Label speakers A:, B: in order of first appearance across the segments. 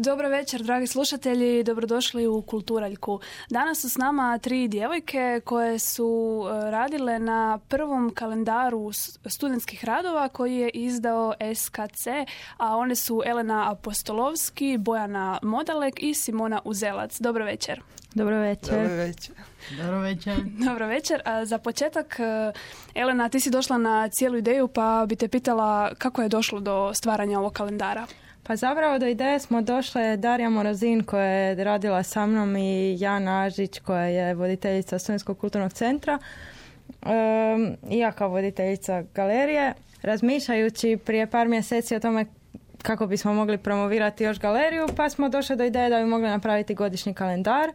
A: Dobro večer, dragi slušatelji, dobrodošli u Kulturaljku. Danas su s nama tri djevojke koje su e, radile na prvom kalendaru studentskih radova koji je izdao SKC, a one su Elena Apostolovski, Bojana Modalek i Simona Uzelac. Dobro večer.
B: Dobro večer.
C: Dobro večer.
D: Dobro večer.
A: Dobro večer. A za početak, e, Elena, ti si došla na cijelu ideju pa bi te pitala kako je došlo do stvaranja ovog kalendara.
B: Pa zapravo do ideje smo došle Darija Morozin koja je radila sa mnom i Jana Ažić koja je voditeljica Studentskog kulturnog centra i ja kao voditeljica galerije. Razmišljajući prije par mjeseci o tome kako bismo mogli promovirati još galeriju, pa smo došli do ideje da bi mogli napraviti godišnji kalendar.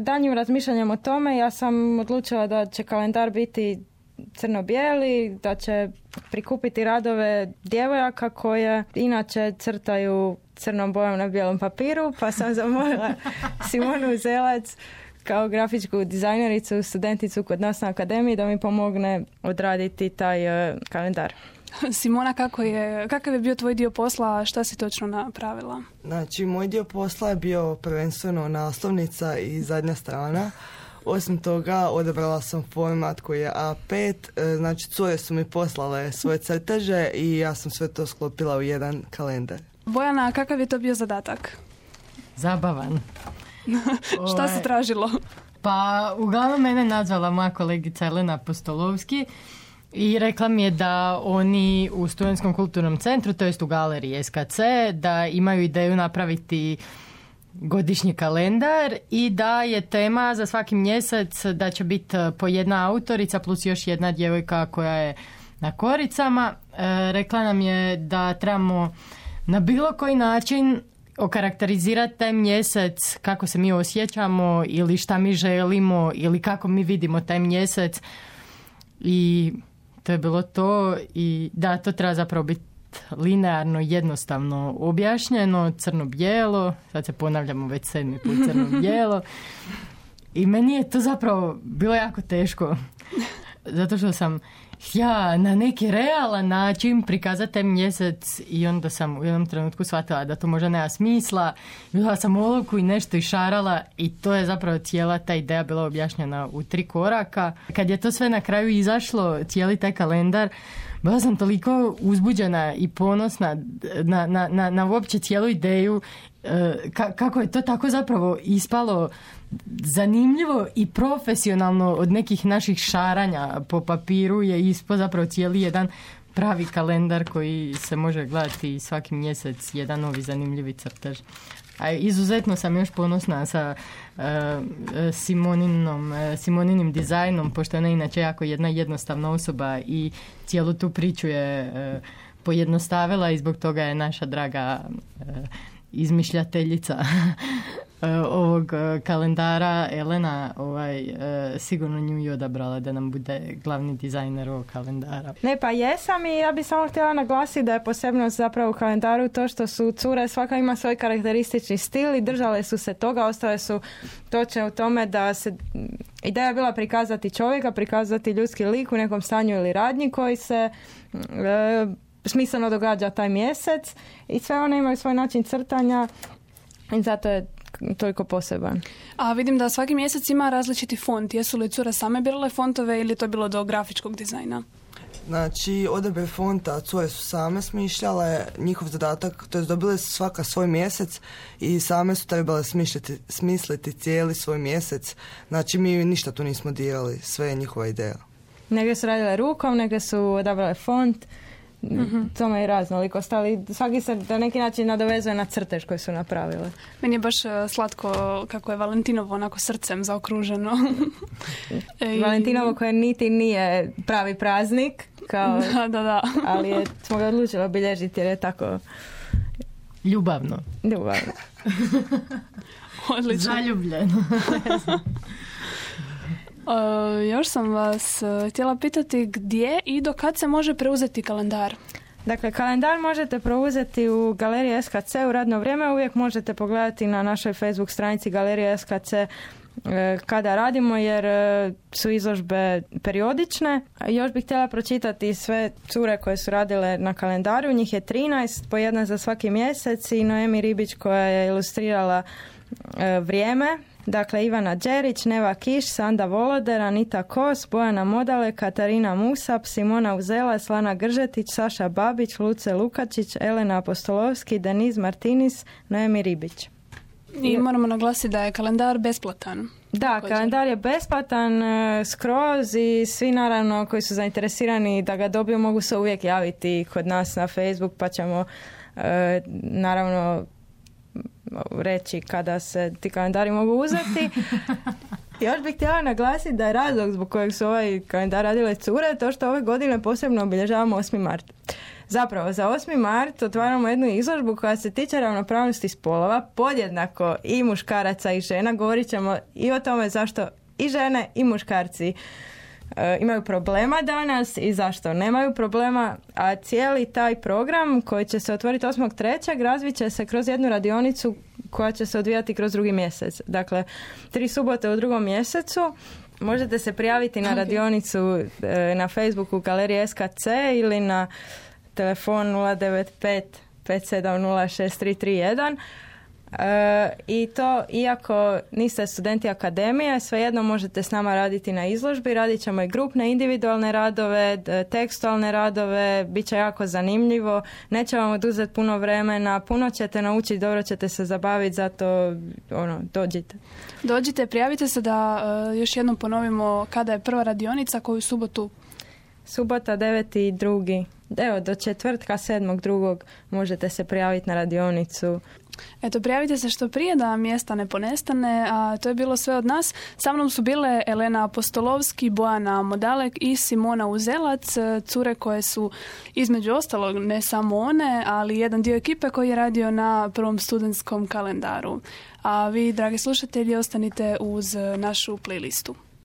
B: Danjim razmišljanjem o tome ja sam odlučila da će kalendar biti crno-bijeli, da će prikupiti radove djevojaka koje inače crtaju crnom bojom na bijelom papiru, pa sam zamolila Simonu Zelac kao grafičku dizajnericu, studenticu kod nas na akademiji da mi pomogne odraditi taj uh, kalendar.
A: Simona, kako je, kakav je bio tvoj dio posla, šta si točno napravila?
C: Znači, moj dio posla je bio prvenstveno naslovnica i zadnja strana. Osim toga, odabrala sam format koji je A5, e, znači cure su mi poslale svoje crteže i ja sam sve to sklopila u jedan kalendar.
A: Bojana, kakav je to bio zadatak?
D: Zabavan.
A: Šta se ovaj, tražilo?
D: Pa, uglavnom mene nazvala moja kolegica Elena Postolovski i rekla mi je da oni u Studentskom kulturnom centru, to jest u galeriji SKC, da imaju ideju napraviti godišnji kalendar i da je tema za svaki mjesec da će biti e, po jedna autorica plus još jedna djevojka koja je na koricama. E, rekla nam je da trebamo na bilo koji način okarakterizirati taj mjesec kako se mi osjećamo ili šta mi želimo ili kako mi vidimo taj mjesec i to je bilo to i da to treba zapravo biti linearno, jednostavno objašnjeno, crno-bijelo, sad se ponavljamo već sedmi put crno-bijelo. I meni je to zapravo bilo jako teško, zato što sam ja na neki realan način prikazati mjesec i onda sam u jednom trenutku shvatila da to možda nema smisla. Bila sam oluku i nešto išarala i to je zapravo cijela ta ideja bila objašnjena u tri koraka. Kad je to sve na kraju izašlo, cijeli taj kalendar, bila sam toliko uzbuđena i ponosna na, na, na, na uopće cijelu ideju e, kako je to tako zapravo ispalo zanimljivo i profesionalno od nekih naših šaranja po papiru je ispao zapravo cijeli jedan pravi kalendar koji se može gledati svaki mjesec jedan novi zanimljivi crtež. A izuzetno sam još ponosna sa uh, Simoninom, uh, Simoninim dizajnom, pošto ona je inače jako jedna jednostavna osoba i cijelu tu priču je uh, pojednostavila i zbog toga je naša draga izmišljateljica. E, ovog e, kalendara Elena ovaj, e, sigurno nju i odabrala da nam bude glavni dizajner ovog kalendara.
B: Ne pa jesam i ja bih samo htjela naglasiti da je posebno zapravo u kalendaru to što su cure, svaka ima svoj karakteristični stil i držale su se toga, ostale su točne u tome da se ideja je bila prikazati čovjeka, prikazati ljudski lik u nekom stanju ili radnji koji se e, smisleno događa taj mjesec i sve one imaju svoj način crtanja i zato je toliko poseban.
A: A vidim da svaki mjesec ima različiti font. Jesu li cure same birale fontove ili to bilo do grafičkog dizajna?
C: Znači, odabir fonta cure su same smišljale, njihov zadatak, to je dobile su svaka svoj mjesec i same su trebale smišljati, smisliti cijeli svoj mjesec. Znači, mi ništa tu nismo dirali, sve je njihova ideja.
B: Negdje su radile rukom, negdje su odabrale font, mm-hmm. tome je raznolikost, ali svaki se na neki način nadovezuje na crtež koji su napravile.
A: Meni je baš e, slatko kako je Valentinovo onako srcem zaokruženo.
B: I... Valentinovo koje niti nije pravi praznik, kao,
A: da, da, da.
B: ali je, smo ga odlučili obilježiti jer je tako
D: ljubavno.
B: Ljubavno.
A: Odlično.
D: Zaljubljeno.
A: Uh, još sam vas uh, htjela pitati gdje i do kad se može preuzeti kalendar?
B: Dakle, kalendar možete preuzeti u galeriji SKC u radno vrijeme. Uvijek možete pogledati na našoj Facebook stranici galerije SKC e, kada radimo jer e, su izložbe periodične. Još bih htjela pročitati sve cure koje su radile na kalendaru. Njih je 13, po jedna za svaki mjesec i Noemi Ribić koja je ilustrirala e, vrijeme Dakle, Ivana Đerić, Neva Kiš, Sanda Voloder, Anita Kos, Bojana Modale, Katarina Musap, Simona Uzela, Slana Gržetić, Saša Babić, Luce Lukačić, Elena Apostolovski, Deniz Martinis, Noemi Ribić.
A: I moramo naglasiti da je kalendar besplatan.
B: Da, kalendar je besplatan e, skroz i svi naravno koji su zainteresirani da ga dobiju mogu se uvijek javiti kod nas na Facebook pa ćemo e, naravno reći kada se ti kalendari mogu uzeti. Još bih htjela naglasiti da je razlog zbog kojeg su ovaj kalendar radile cure to što ove godine posebno obilježavamo 8. mart. Zapravo, za 8. mart otvaramo jednu izložbu koja se tiče ravnopravnosti spolova, podjednako i muškaraca i žena. Govorit ćemo i o tome zašto i žene i muškarci imaju problema danas i zašto nemaju problema, a cijeli taj program koji će se otvoriti 8.3. razvit će se kroz jednu radionicu koja će se odvijati kroz drugi mjesec. Dakle, tri subote u drugom mjesecu. Možete se prijaviti na radionicu e, na Facebooku Galerije SKC ili na telefon 095 5706331 E, I to, iako niste studenti akademije, svejedno možete s nama raditi na izložbi. Radit ćemo i grupne, individualne radove, tekstualne radove, bit će jako zanimljivo. Neće vam oduzeti puno vremena, puno ćete naučiti, dobro ćete se zabaviti, zato ono, dođite.
A: Dođite, prijavite se da e, još jednom ponovimo kada je prva radionica, koju subotu?
B: Subota 9.2. Evo, do četvrtka 7.2. možete se prijaviti na radionicu.
A: Eto, prijavite se što prije da mjesta ne ponestane, a to je bilo sve od nas. Sa mnom su bile Elena Apostolovski, Bojana Modalek i Simona Uzelac, cure koje su između ostalog ne samo one, ali jedan dio ekipe koji je radio na prvom studentskom kalendaru. A vi, dragi slušatelji, ostanite uz našu playlistu.